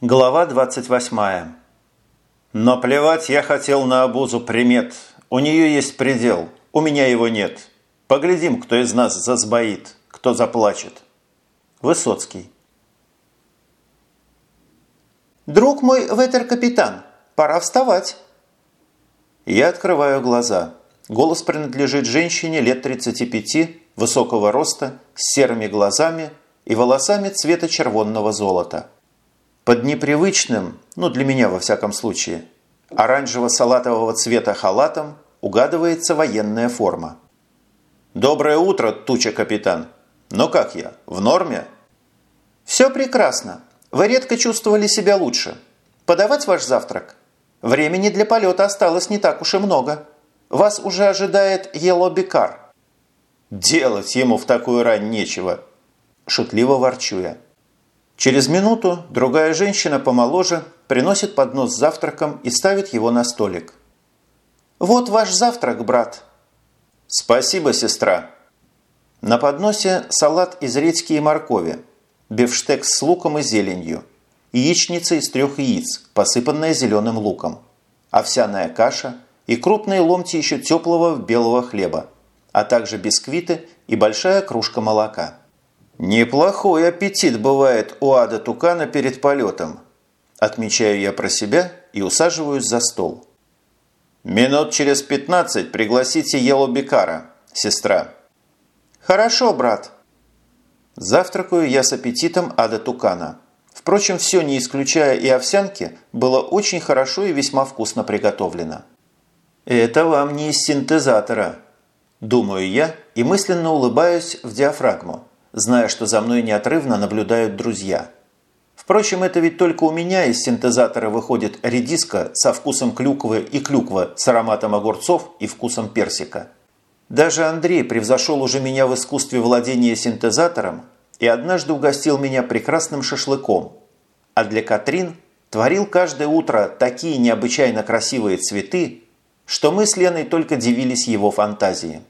Глава 28. Но плевать я хотел на обузу примет. У нее есть предел, у меня его нет. Поглядим, кто из нас засбоит, кто заплачет. Высоцкий. «Друг мой ветер-капитан, пора вставать!» Я открываю глаза. Голос принадлежит женщине лет 35, высокого роста, с серыми глазами и волосами цвета червонного золота. Под непривычным, ну для меня во всяком случае, оранжево-салатового цвета халатом угадывается военная форма. «Доброе утро, туча капитан! Но как я, в норме?» «Все прекрасно. Вы редко чувствовали себя лучше. Подавать ваш завтрак? Времени для полета осталось не так уж и много. Вас уже ожидает Елобикар». «Делать ему в такую рань нечего», – шутливо ворчу я. Через минуту другая женщина помоложе приносит поднос с завтраком и ставит его на столик. «Вот ваш завтрак, брат». «Спасибо, сестра». На подносе салат из редьки и моркови, бифштекс с луком и зеленью, яичница из трех яиц, посыпанная зеленым луком, овсяная каша и крупные ломти еще теплого белого хлеба, а также бисквиты и большая кружка молока. «Неплохой аппетит бывает у ада тукана перед полетом», отмечаю я про себя и усаживаюсь за стол. «Минут через пятнадцать пригласите Елу Бекара, сестра». «Хорошо, брат», Завтракаю я с аппетитом ада тукана. Впрочем, все, не исключая и овсянки, было очень хорошо и весьма вкусно приготовлено. «Это вам не из синтезатора», – думаю я и мысленно улыбаюсь в диафрагму, зная, что за мной неотрывно наблюдают друзья. Впрочем, это ведь только у меня из синтезатора выходит редиска со вкусом клюквы и клюква с ароматом огурцов и вкусом персика – даже Андрей превзошел уже меня в искусстве владения синтезатором и однажды угостил меня прекрасным шашлыком. А для Катрин творил каждое утро такие необычайно красивые цветы, что мы с Леной только дивились его фантазии.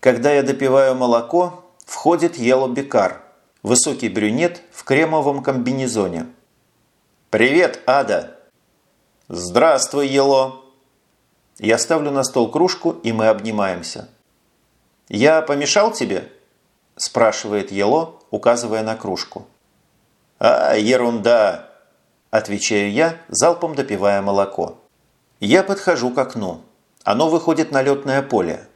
Когда я допиваю молоко, входит Ело Бекар, высокий брюнет в кремовом комбинезоне. «Привет, Ада!» «Здравствуй, Ело!» Я ставлю на стол кружку, и мы обнимаемся. «Я помешал тебе?» – спрашивает Ело, указывая на кружку. «А, ерунда!» – отвечаю я, залпом допивая молоко. Я подхожу к окну. Оно выходит на летное поле.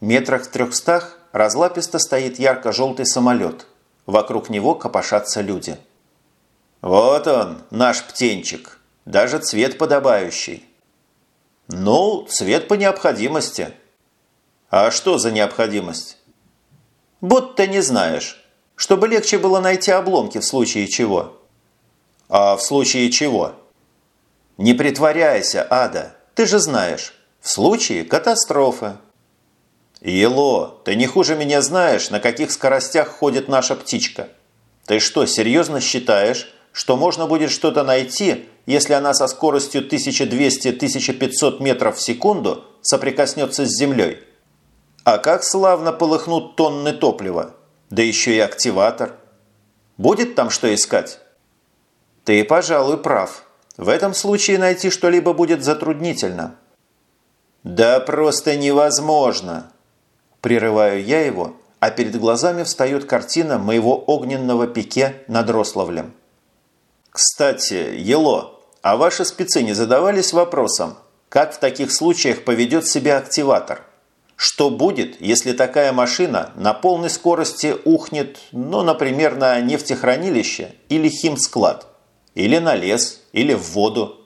Метрах в трехстах разлаписто стоит ярко-желтый самолет. Вокруг него копошатся люди. «Вот он, наш птенчик. Даже цвет подобающий. Ну, цвет по необходимости. А что за необходимость? Будто не знаешь. Чтобы легче было найти обломки в случае чего. А в случае чего? Не притворяйся, Ада. Ты же знаешь. В случае катастрофы. Ело, ты не хуже меня знаешь, на каких скоростях ходит наша птичка. Ты что, серьезно считаешь, что можно будет что-то найти, если она со скоростью 1200-1500 метров в секунду соприкоснется с Землей. А как славно полыхнут тонны топлива, да еще и активатор. Будет там что искать? Ты, пожалуй, прав. В этом случае найти что-либо будет затруднительно. Да просто невозможно. Прерываю я его, а перед глазами встает картина моего огненного пике над Рославлем. Кстати, Ело, а ваши спецы не задавались вопросом, как в таких случаях поведет себя активатор? Что будет, если такая машина на полной скорости ухнет, ну, например, на нефтехранилище или химсклад, или на лес, или в воду?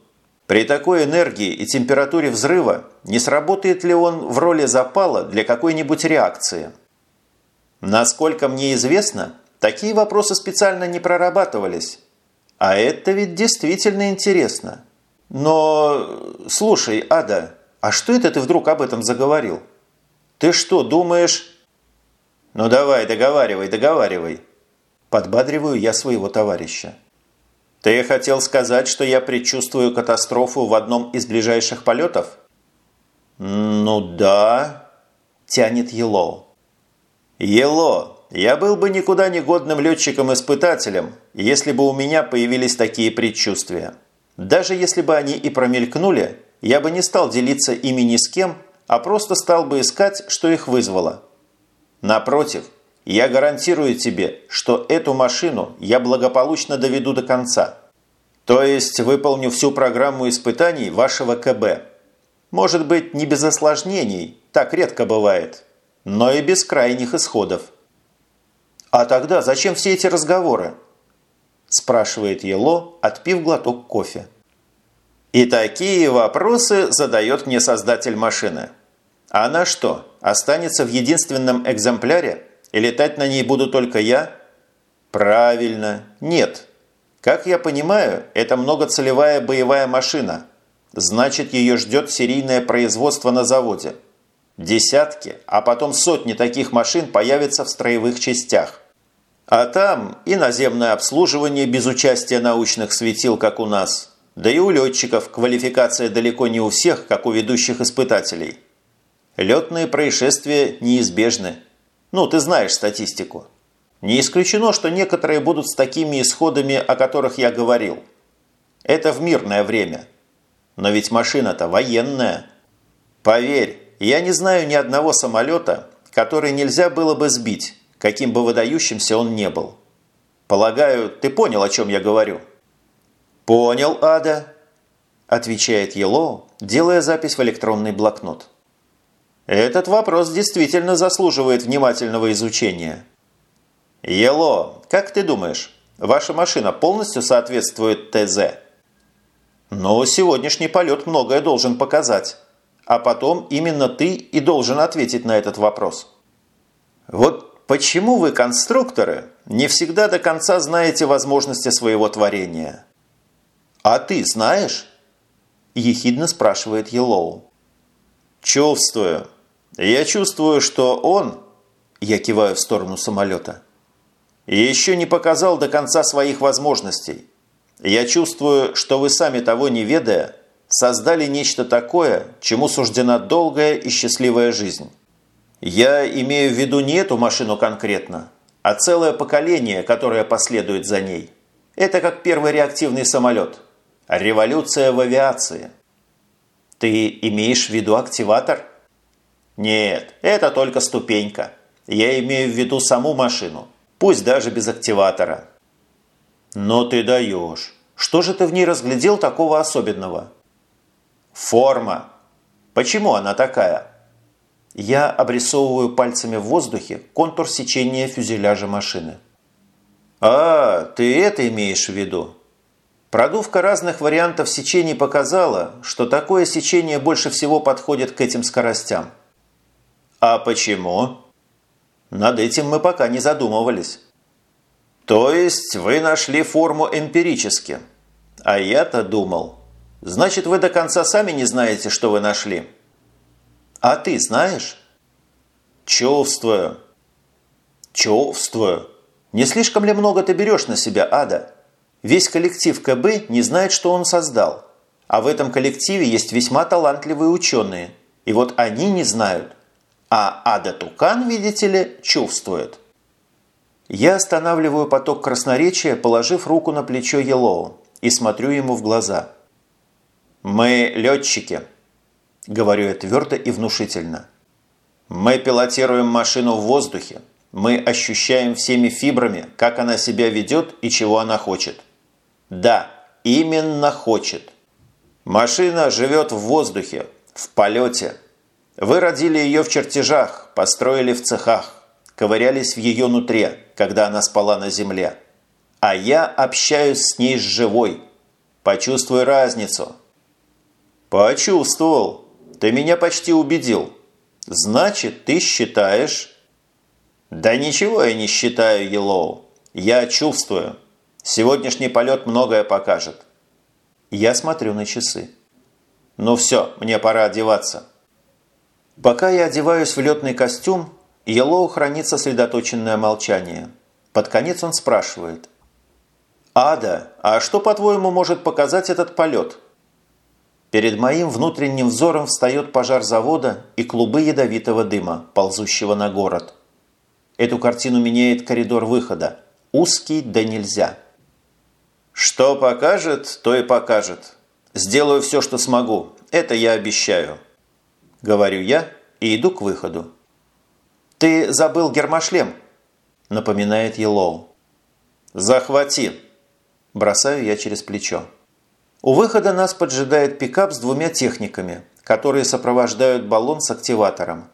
При такой энергии и температуре взрыва не сработает ли он в роли запала для какой-нибудь реакции? Насколько мне известно, такие вопросы специально не прорабатывались, а это ведь действительно интересно. Но, слушай, Ада, а что это ты вдруг об этом заговорил? Ты что, думаешь... Ну давай, договаривай, договаривай. Подбадриваю я своего товарища. Ты хотел сказать, что я предчувствую катастрофу в одном из ближайших полетов? Ну да, тянет Ело. Ело, я был бы никуда не годным летчиком-испытателем, если бы у меня появились такие предчувствия. Даже если бы они и промелькнули, я бы не стал делиться ими ни с кем, а просто стал бы искать, что их вызвало. Напротив, я гарантирую тебе, что эту машину я благополучно доведу до конца. То есть выполню всю программу испытаний вашего КБ. Может быть, не без осложнений, так редко бывает, но и без крайних исходов. «А тогда зачем все эти разговоры?» спрашивает Ело, отпив глоток кофе. И такие вопросы задает мне создатель машины. Она что, останется в единственном экземпляре и летать на ней буду только я? Правильно, нет. Как я понимаю, это многоцелевая боевая машина. Значит, ее ждет серийное производство на заводе. Десятки, а потом сотни таких машин появятся в строевых частях. А там и наземное обслуживание без участия научных светил, как у нас. Да и у летчиков квалификация далеко не у всех, как у ведущих испытателей. Летные происшествия неизбежны. Ну, ты знаешь статистику. Не исключено, что некоторые будут с такими исходами, о которых я говорил. Это в мирное время. Но ведь машина-то военная. Поверь, я не знаю ни одного самолета, который нельзя было бы сбить, каким бы выдающимся он не был. Полагаю, ты понял, о чем я говорю?» «Понял, Ада», – отвечает Елоу, делая запись в электронный блокнот. «Этот вопрос действительно заслуживает внимательного изучения». «Ело, как ты думаешь, ваша машина полностью соответствует ТЗ?» «Ну, сегодняшний полет многое должен показать, а потом именно ты и должен ответить на этот вопрос». «Вот Почему вы, конструкторы, не всегда до конца знаете возможности своего творения? А ты знаешь? Ехидно спрашивает Елоу. Чувствую. Я чувствую, что он, я киваю в сторону самолета, еще не показал до конца своих возможностей. Я чувствую, что вы сами того не ведая, создали нечто такое, чему суждена долгая и счастливая жизнь. Я имею в виду не эту машину конкретно, а целое поколение, которое последует за ней. Это как первый реактивный самолет. Революция в авиации. Ты имеешь в виду активатор? Нет, это только ступенька. Я имею в виду саму машину, пусть даже без активатора. Но ты даешь. Что же ты в ней разглядел такого особенного? Форма. Почему она такая? Я обрисовываю пальцами в воздухе контур сечения фюзеляжа машины. «А, ты это имеешь в виду?» Продувка разных вариантов сечений показала, что такое сечение больше всего подходит к этим скоростям. А почему? Над этим мы пока не задумывались. То есть вы нашли форму эмпирически. А я-то думал. Значит, вы до конца сами не знаете, что вы нашли. А ты знаешь? Чувствую. Чувствую. Не слишком ли много ты берешь на себя, Ада? Весь коллектив КБ не знает, что он создал. А в этом коллективе есть весьма талантливые ученые. И вот они не знают. А Ада Тукан, видите ли, чувствует. Я останавливаю поток красноречия, положив руку на плечо Елоу и смотрю ему в глаза. «Мы летчики», – говорю я твердо и внушительно. «Мы пилотируем машину в воздухе. Мы ощущаем всеми фибрами, как она себя ведет и чего она хочет. Да, именно хочет. Машина живет в воздухе, в полете. Вы родили ее в чертежах, построили в цехах, ковырялись в ее нутре, когда она спала на земле. А я общаюсь с ней с живой. Почувствуй разницу». «Почувствовал», ты меня почти убедил. Значит, ты считаешь... Да ничего я не считаю, Елоу. Я чувствую. Сегодняшний полет многое покажет. Я смотрю на часы. Ну все, мне пора одеваться. Пока я одеваюсь в летный костюм, Елоу хранит сосредоточенное молчание. Под конец он спрашивает. «Ада, а что, по-твоему, может показать этот полет?» Перед моим внутренним взором встает пожар завода и клубы ядовитого дыма, ползущего на город. Эту картину меняет коридор выхода. Узкий да нельзя. Что покажет, то и покажет. Сделаю все, что смогу. Это я обещаю. Говорю я и иду к выходу. «Ты забыл гермошлем», – напоминает Елоу. «Захвати!» – бросаю я через плечо. У выхода нас поджидает пикап с двумя техниками, которые сопровождают баллон с активатором.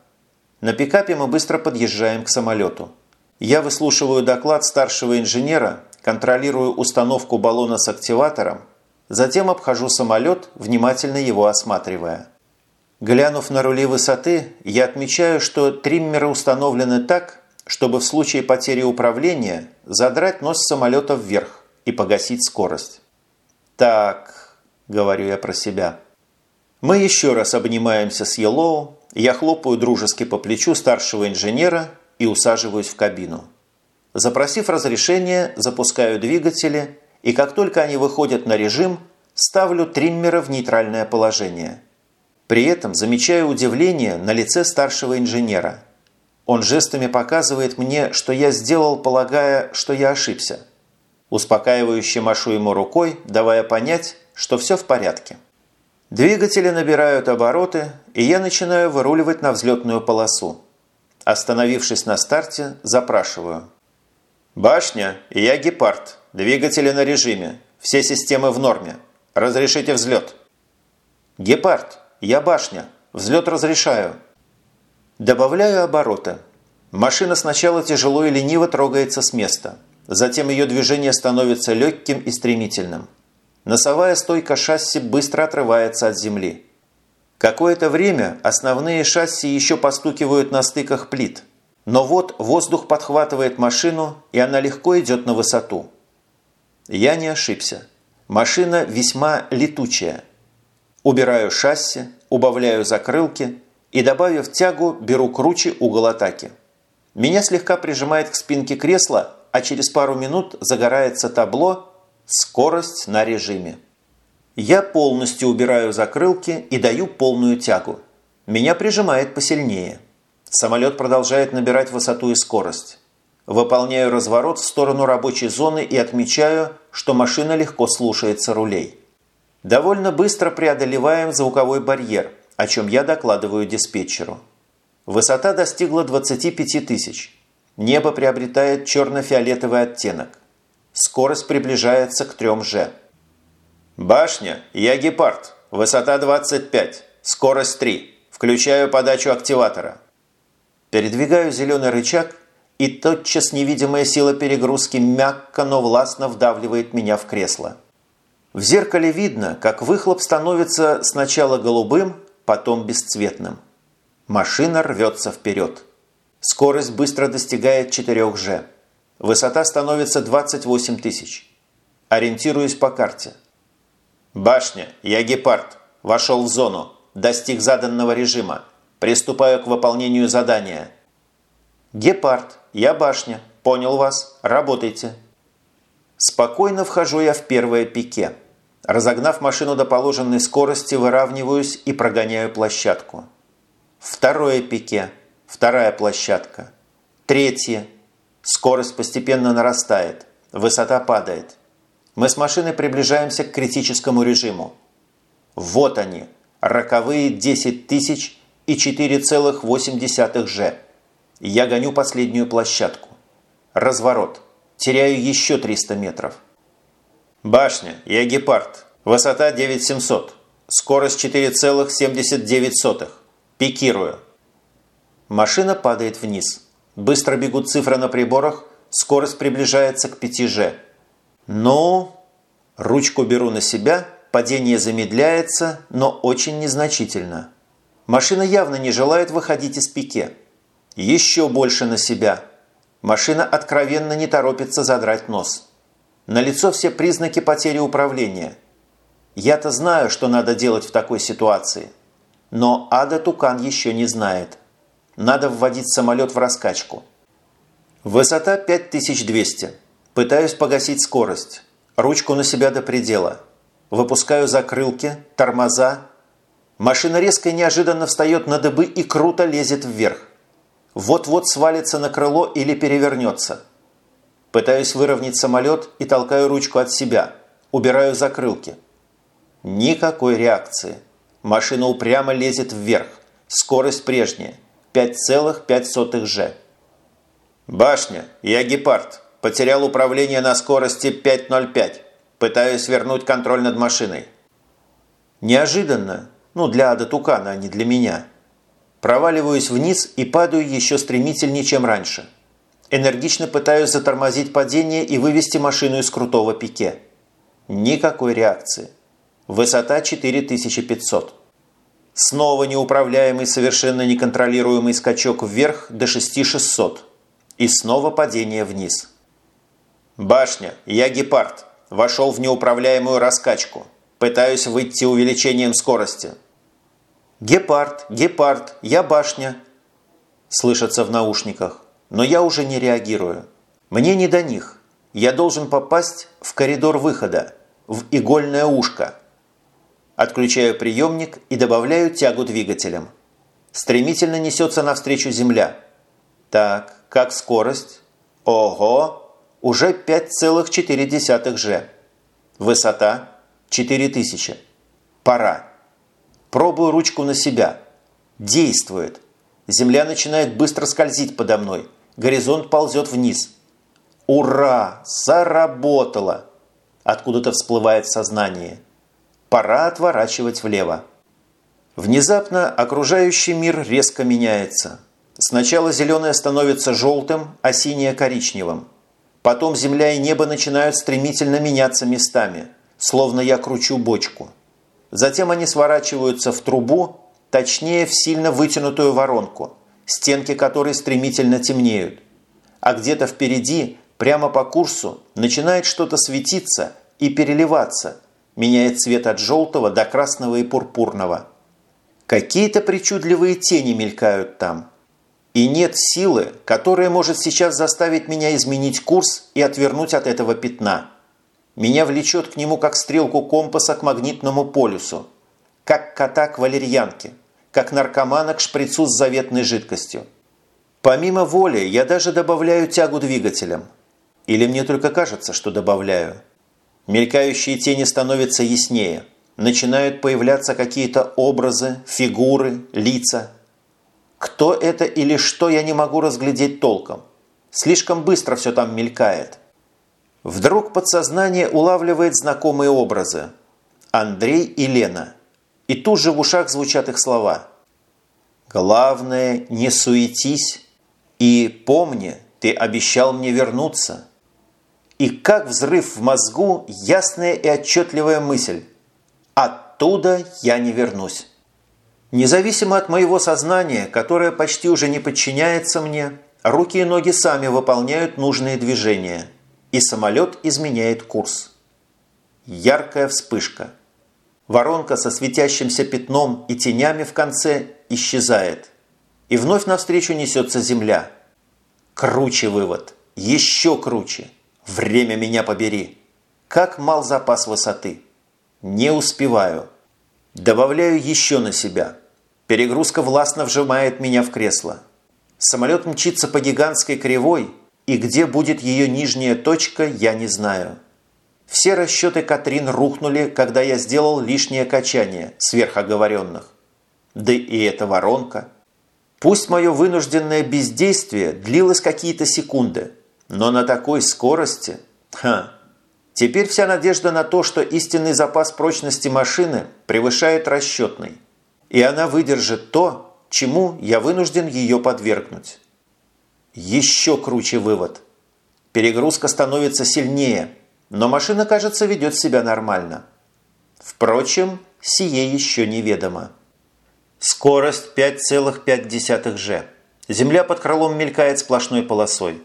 На пикапе мы быстро подъезжаем к самолету. Я выслушиваю доклад старшего инженера, контролирую установку баллона с активатором, затем обхожу самолет, внимательно его осматривая. Глянув на рули высоты, я отмечаю, что триммеры установлены так, чтобы в случае потери управления задрать нос самолета вверх и погасить скорость. «Так», – говорю я про себя. Мы еще раз обнимаемся с Елоу, я хлопаю дружески по плечу старшего инженера и усаживаюсь в кабину. Запросив разрешение, запускаю двигатели, и как только они выходят на режим, ставлю триммера в нейтральное положение – при этом замечаю удивление на лице старшего инженера. Он жестами показывает мне, что я сделал, полагая, что я ошибся. Успокаивающе машу ему рукой, давая понять, что все в порядке. Двигатели набирают обороты, и я начинаю выруливать на взлетную полосу. Остановившись на старте, запрашиваю. «Башня, я гепард. Двигатели на режиме. Все системы в норме. Разрешите взлет». «Гепард, я башня. Взлет разрешаю. Добавляю обороты. Машина сначала тяжело и лениво трогается с места. Затем ее движение становится легким и стремительным. Носовая стойка шасси быстро отрывается от земли. Какое-то время основные шасси еще постукивают на стыках плит. Но вот воздух подхватывает машину, и она легко идет на высоту. Я не ошибся. Машина весьма летучая. Убираю шасси, убавляю закрылки и, добавив тягу, беру круче угол атаки. Меня слегка прижимает к спинке кресла, а через пару минут загорается табло «Скорость на режиме». Я полностью убираю закрылки и даю полную тягу. Меня прижимает посильнее. Самолет продолжает набирать высоту и скорость. Выполняю разворот в сторону рабочей зоны и отмечаю, что машина легко слушается рулей. Довольно быстро преодолеваем звуковой барьер, о чем я докладываю диспетчеру. Высота достигла 25 тысяч. Небо приобретает черно-фиолетовый оттенок. Скорость приближается к 3G. Башня, я гепард. Высота 25. Скорость 3. Включаю подачу активатора. Передвигаю зеленый рычаг, и тотчас невидимая сила перегрузки мягко, но властно вдавливает меня в кресло. В зеркале видно, как выхлоп становится сначала голубым, потом бесцветным. Машина рвется вперед. Скорость быстро достигает 4G. Высота становится 28 тысяч. Ориентируюсь по карте. Башня, я гепард. Вошел в зону. Достиг заданного режима. Приступаю к выполнению задания. Гепард, я башня. Понял вас. Работайте. Спокойно вхожу я в первое пике. Разогнав машину до положенной скорости, выравниваюсь и прогоняю площадку. Второе пике. Вторая площадка. Третье. Скорость постепенно нарастает. Высота падает. Мы с машиной приближаемся к критическому режиму. Вот они. Роковые 10 тысяч и 4,8 G. Я гоню последнюю площадку. Разворот. Теряю еще 300 метров. Башня, я гепард. Высота 9700. Скорость 4,79. Пикирую. Машина падает вниз. Быстро бегут цифры на приборах. Скорость приближается к 5G. Ну, ручку беру на себя. Падение замедляется, но очень незначительно. Машина явно не желает выходить из пике. Еще больше на себя. Машина откровенно не торопится задрать нос. Налицо все признаки потери управления. Я-то знаю, что надо делать в такой ситуации. Но Ада Тукан еще не знает. Надо вводить самолет в раскачку. Высота 5200. Пытаюсь погасить скорость. Ручку на себя до предела. Выпускаю закрылки, тормоза. Машина резко и неожиданно встает на дыбы и круто лезет вверх. Вот-вот свалится на крыло или перевернется. Пытаюсь выровнять самолет и толкаю ручку от себя. Убираю закрылки. Никакой реакции. Машина упрямо лезет вверх. Скорость прежняя. 5,5 Ж. «Башня, я гепард. Потерял управление на скорости 5.05. Пытаюсь вернуть контроль над машиной». Неожиданно, ну для Ада Тукана, а не для меня, проваливаюсь вниз и падаю еще стремительнее, чем раньше. Энергично пытаюсь затормозить падение и вывести машину из крутого пике. Никакой реакции. Высота 4500. Снова неуправляемый, совершенно неконтролируемый скачок вверх до 6600. И снова падение вниз. «Башня, я гепард. Вошел в неуправляемую раскачку. Пытаюсь выйти увеличением скорости». «Гепард, гепард, я башня», слышится в наушниках, но я уже не реагирую. Мне не до них. Я должен попасть в коридор выхода, в игольное ушко. Отключаю приемник и добавляю тягу двигателям. Стремительно несется навстречу земля. Так, как скорость? Ого! Уже 5,4 Ж. Высота 4000. Пора. Пробую ручку на себя. Действует. Земля начинает быстро скользить подо мной. Горизонт ползет вниз. Ура! Заработало! Откуда-то всплывает сознание. Пора отворачивать влево. Внезапно окружающий мир резко меняется. Сначала зеленое становится желтым, а синее – коричневым. Потом земля и небо начинают стремительно меняться местами, словно я кручу бочку. Затем они сворачиваются в трубу, точнее в сильно вытянутую воронку, стенки которой стремительно темнеют. А где-то впереди, прямо по курсу, начинает что-то светиться и переливаться – меняет цвет от желтого до красного и пурпурного. Какие-то причудливые тени мелькают там. И нет силы, которая может сейчас заставить меня изменить курс и отвернуть от этого пятна. Меня влечет к нему как стрелку компаса к магнитному полюсу, как кота к валерьянке, как наркомана к шприцу с заветной жидкостью. Помимо воли я даже добавляю тягу двигателям. Или мне только кажется, что добавляю. Мелькающие тени становятся яснее. Начинают появляться какие-то образы, фигуры, лица. Кто это или что, я не могу разглядеть толком. Слишком быстро все там мелькает. Вдруг подсознание улавливает знакомые образы. Андрей и Лена. И тут же в ушах звучат их слова. «Главное, не суетись и помни, ты обещал мне вернуться». И как взрыв в мозгу ясная и отчетливая мысль. Оттуда я не вернусь. Независимо от моего сознания, которое почти уже не подчиняется мне, руки и ноги сами выполняют нужные движения, и самолет изменяет курс. Яркая вспышка. Воронка со светящимся пятном и тенями в конце исчезает. И вновь навстречу несется земля. Круче вывод. Еще круче. Время меня побери. Как мал запас высоты. Не успеваю. Добавляю еще на себя. Перегрузка властно вжимает меня в кресло. Самолет мчится по гигантской кривой, и где будет ее нижняя точка, я не знаю. Все расчеты Катрин рухнули, когда я сделал лишнее качание сверхоговоренных. Да и эта воронка. Пусть мое вынужденное бездействие длилось какие-то секунды – но на такой скорости... Ха! Теперь вся надежда на то, что истинный запас прочности машины превышает расчетный. И она выдержит то, чему я вынужден ее подвергнуть. Еще круче вывод. Перегрузка становится сильнее, но машина, кажется, ведет себя нормально. Впрочем, сие еще неведомо. Скорость 5,5 G. Земля под крылом мелькает сплошной полосой.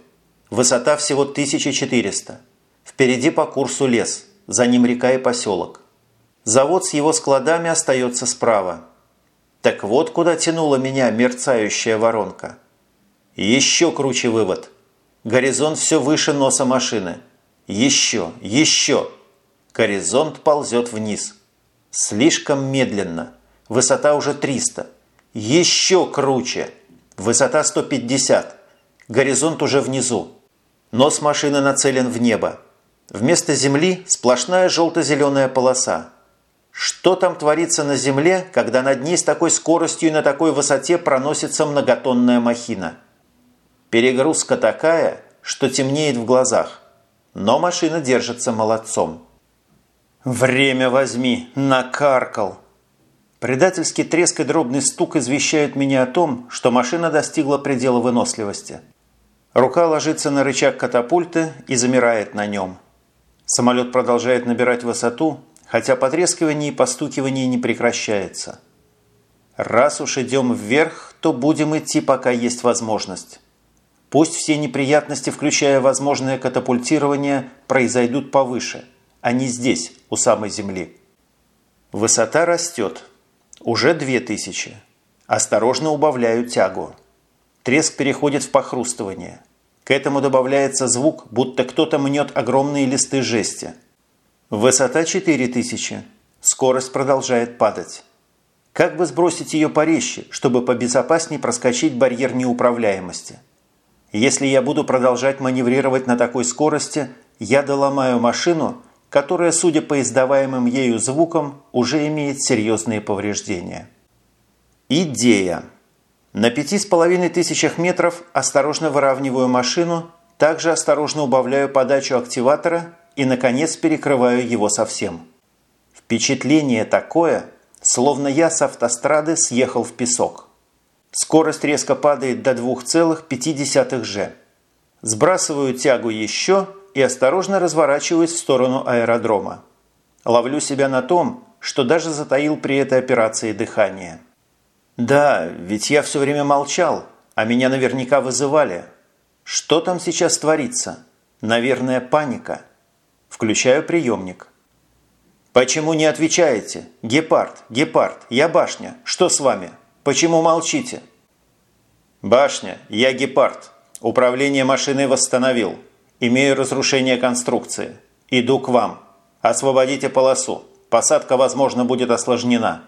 Высота всего 1400. Впереди по курсу лес, за ним река и поселок. Завод с его складами остается справа. Так вот куда тянула меня мерцающая воронка. Еще круче вывод. Горизонт все выше носа машины. Еще, еще. Горизонт ползет вниз. Слишком медленно. Высота уже 300. Еще круче. Высота 150. Горизонт уже внизу. Нос машины нацелен в небо. Вместо земли сплошная желто-зеленая полоса. Что там творится на земле, когда над ней с такой скоростью и на такой высоте проносится многотонная махина? Перегрузка такая, что темнеет в глазах. Но машина держится молодцом. «Время возьми! Накаркал!» Предательский треск и дробный стук извещают меня о том, что машина достигла предела выносливости. Рука ложится на рычаг катапульты и замирает на нем. Самолет продолжает набирать высоту, хотя потрескивание и постукивание не прекращается. Раз уж идем вверх, то будем идти, пока есть возможность. Пусть все неприятности, включая возможное катапультирование, произойдут повыше, а не здесь, у самой земли. Высота растет. Уже 2000. Осторожно убавляю тягу. Треск переходит в похрустывание. К этому добавляется звук, будто кто-то мнет огромные листы жести. Высота 4000. Скорость продолжает падать. Как бы сбросить ее порезче, чтобы побезопаснее проскочить барьер неуправляемости? Если я буду продолжать маневрировать на такой скорости, я доломаю машину – которая, судя по издаваемым ею звукам, уже имеет серьезные повреждения. Идея. На пяти с половиной тысячах метров осторожно выравниваю машину, также осторожно убавляю подачу активатора и, наконец, перекрываю его совсем. Впечатление такое, словно я с автострады съехал в песок. Скорость резко падает до 2,5 g. Сбрасываю тягу еще – и осторожно разворачиваюсь в сторону аэродрома. Ловлю себя на том, что даже затаил при этой операции дыхание. Да, ведь я все время молчал, а меня наверняка вызывали. Что там сейчас творится? Наверное, паника. Включаю приемник. «Почему не отвечаете? Гепард, гепард, я башня. Что с вами? Почему молчите?» «Башня, я гепард. Управление машиной восстановил. Имею разрушение конструкции. Иду к вам. Освободите полосу. Посадка, возможно, будет осложнена.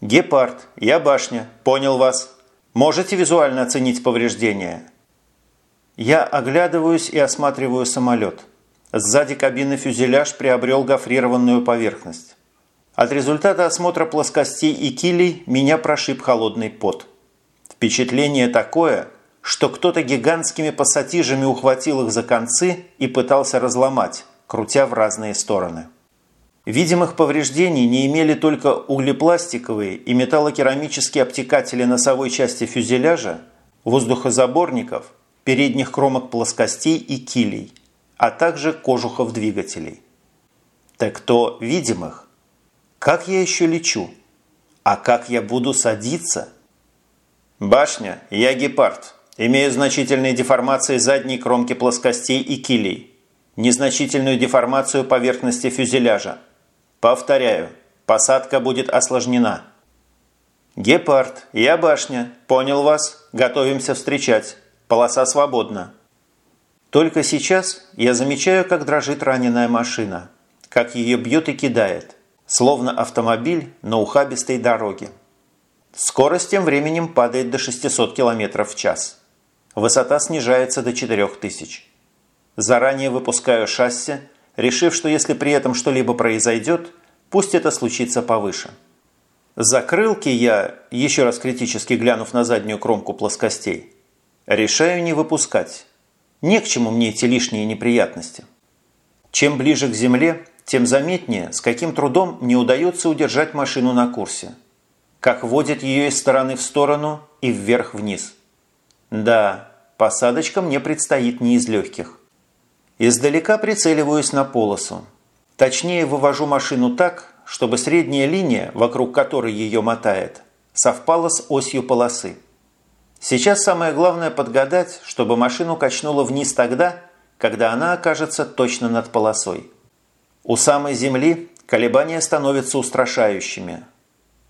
Гепард, я башня. Понял вас. Можете визуально оценить повреждения? Я оглядываюсь и осматриваю самолет. Сзади кабины фюзеляж приобрел гофрированную поверхность. От результата осмотра плоскостей и килей меня прошиб холодный пот. Впечатление такое – что кто-то гигантскими пассатижами ухватил их за концы и пытался разломать, крутя в разные стороны. Видимых повреждений не имели только углепластиковые и металлокерамические обтекатели носовой части фюзеляжа, воздухозаборников, передних кромок плоскостей и килей, а также кожухов двигателей. Так то видимых. Как я еще лечу? А как я буду садиться? Башня, я гепард. Имею значительные деформации задней кромки плоскостей и килей. Незначительную деформацию поверхности фюзеляжа. Повторяю, посадка будет осложнена. «Гепард, я башня. Понял вас. Готовимся встречать. Полоса свободна». Только сейчас я замечаю, как дрожит раненая машина, как ее бьет и кидает, словно автомобиль на ухабистой дороге. Скорость тем временем падает до 600 км в час. Высота снижается до 4000. Заранее выпускаю шасси, решив, что если при этом что-либо произойдет, пусть это случится повыше. Закрылки я, еще раз критически глянув на заднюю кромку плоскостей, решаю не выпускать. Не к чему мне эти лишние неприятности. Чем ближе к земле, тем заметнее, с каким трудом мне удается удержать машину на курсе. Как водит ее из стороны в сторону и вверх-вниз – да, посадочка мне предстоит не из легких. Издалека прицеливаюсь на полосу. Точнее, вывожу машину так, чтобы средняя линия, вокруг которой ее мотает, совпала с осью полосы. Сейчас самое главное подгадать, чтобы машину качнуло вниз тогда, когда она окажется точно над полосой. У самой земли колебания становятся устрашающими –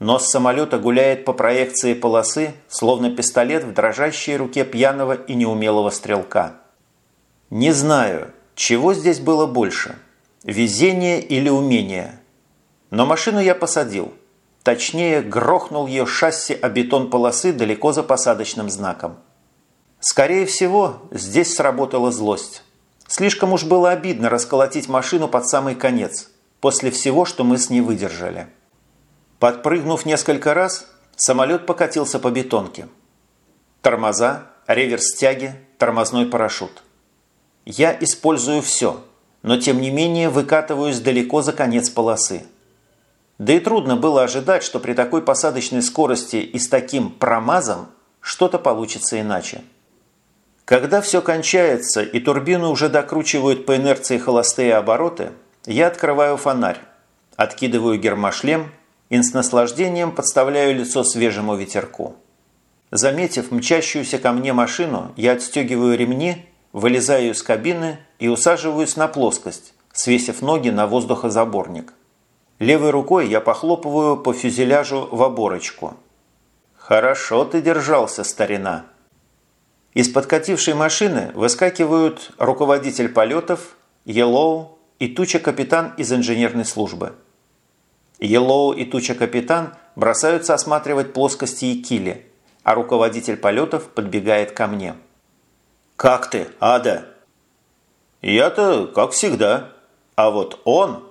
Нос самолета гуляет по проекции полосы, словно пистолет в дрожащей руке пьяного и неумелого стрелка. Не знаю, чего здесь было больше – везение или умение. Но машину я посадил. Точнее, грохнул ее шасси о бетон полосы далеко за посадочным знаком. Скорее всего, здесь сработала злость. Слишком уж было обидно расколотить машину под самый конец, после всего, что мы с ней выдержали. Подпрыгнув несколько раз, самолет покатился по бетонке. Тормоза, реверс тяги, тормозной парашют. Я использую все, но тем не менее выкатываюсь далеко за конец полосы. Да и трудно было ожидать, что при такой посадочной скорости и с таким промазом что-то получится иначе. Когда все кончается и турбину уже докручивают по инерции холостые обороты, я открываю фонарь, откидываю гермошлем и с наслаждением подставляю лицо свежему ветерку. Заметив мчащуюся ко мне машину, я отстегиваю ремни, вылезаю из кабины и усаживаюсь на плоскость, свесив ноги на воздухозаборник. Левой рукой я похлопываю по фюзеляжу в оборочку. «Хорошо ты держался, старина!» Из подкатившей машины выскакивают руководитель полетов, Елоу и туча-капитан из инженерной службы. Елоу и туча-капитан бросаются осматривать плоскости и кили, а руководитель полетов подбегает ко мне. «Как ты, Ада?» «Я-то как всегда. А вот он...»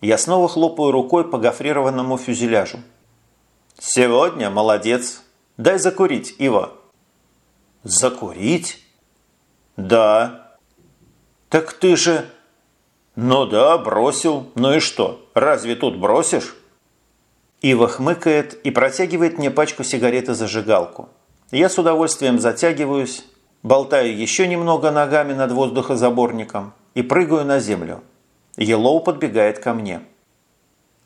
Я снова хлопаю рукой по гофрированному фюзеляжу. «Сегодня молодец. Дай закурить, Ива». «Закурить?» «Да». «Так ты же...» «Ну да, бросил. Ну и что? Разве тут бросишь?» Ива хмыкает и протягивает мне пачку сигарет и зажигалку. Я с удовольствием затягиваюсь, болтаю еще немного ногами над воздухозаборником и прыгаю на землю. Елоу подбегает ко мне.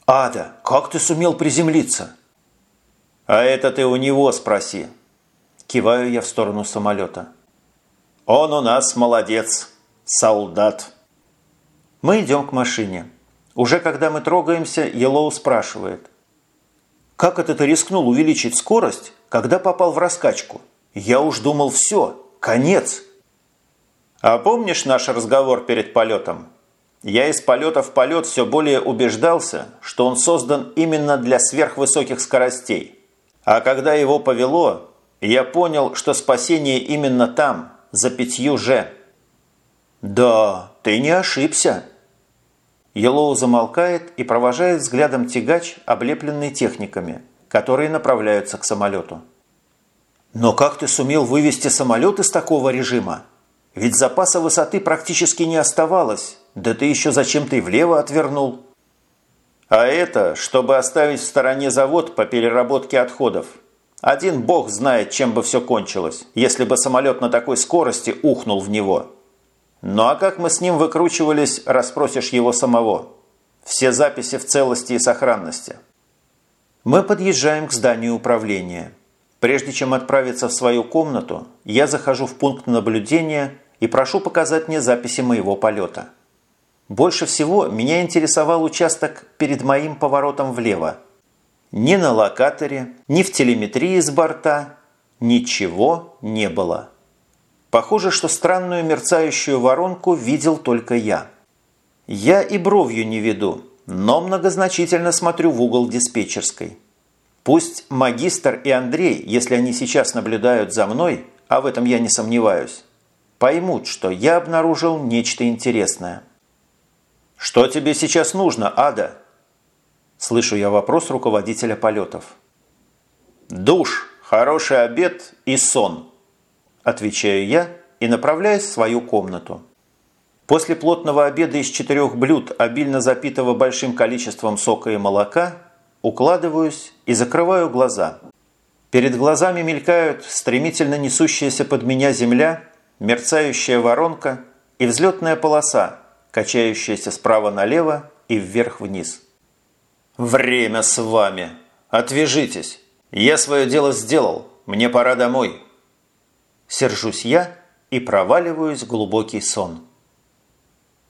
«Ада, как ты сумел приземлиться?» «А это ты у него спроси», Киваю я в сторону самолета. «Он у нас молодец, солдат!» Мы идем к машине. Уже когда мы трогаемся, Елоу спрашивает. «Как это ты рискнул увеличить скорость, когда попал в раскачку? Я уж думал, все, конец!» «А помнишь наш разговор перед полетом? Я из полета в полет все более убеждался, что он создан именно для сверхвысоких скоростей. А когда его повело, я понял, что спасение именно там, за пятью же. «Да, ты не ошибся». Елоу замолкает и провожает взглядом тягач, облепленный техниками, которые направляются к самолету. «Но как ты сумел вывести самолет из такого режима? Ведь запаса высоты практически не оставалось, да ты еще зачем-то и влево отвернул». «А это, чтобы оставить в стороне завод по переработке отходов», один бог знает, чем бы все кончилось, если бы самолет на такой скорости ухнул в него. Ну а как мы с ним выкручивались, расспросишь его самого. Все записи в целости и сохранности. Мы подъезжаем к зданию управления. Прежде чем отправиться в свою комнату, я захожу в пункт наблюдения и прошу показать мне записи моего полета. Больше всего меня интересовал участок перед моим поворотом влево, ни на локаторе, ни в телеметрии с борта ничего не было. Похоже, что странную мерцающую воронку видел только я. Я и бровью не веду, но многозначительно смотрю в угол диспетчерской. Пусть магистр и Андрей, если они сейчас наблюдают за мной, а в этом я не сомневаюсь, поймут, что я обнаружил нечто интересное. «Что тебе сейчас нужно, Ада?» Слышу я вопрос руководителя полетов. «Душ, хороший обед и сон», – отвечаю я и направляюсь в свою комнату. После плотного обеда из четырех блюд, обильно запитого большим количеством сока и молока, укладываюсь и закрываю глаза. Перед глазами мелькают стремительно несущаяся под меня земля, мерцающая воронка и взлетная полоса, качающаяся справа налево и вверх-вниз. «Время с вами! Отвяжитесь! Я свое дело сделал, мне пора домой!» Сержусь я и проваливаюсь в глубокий сон.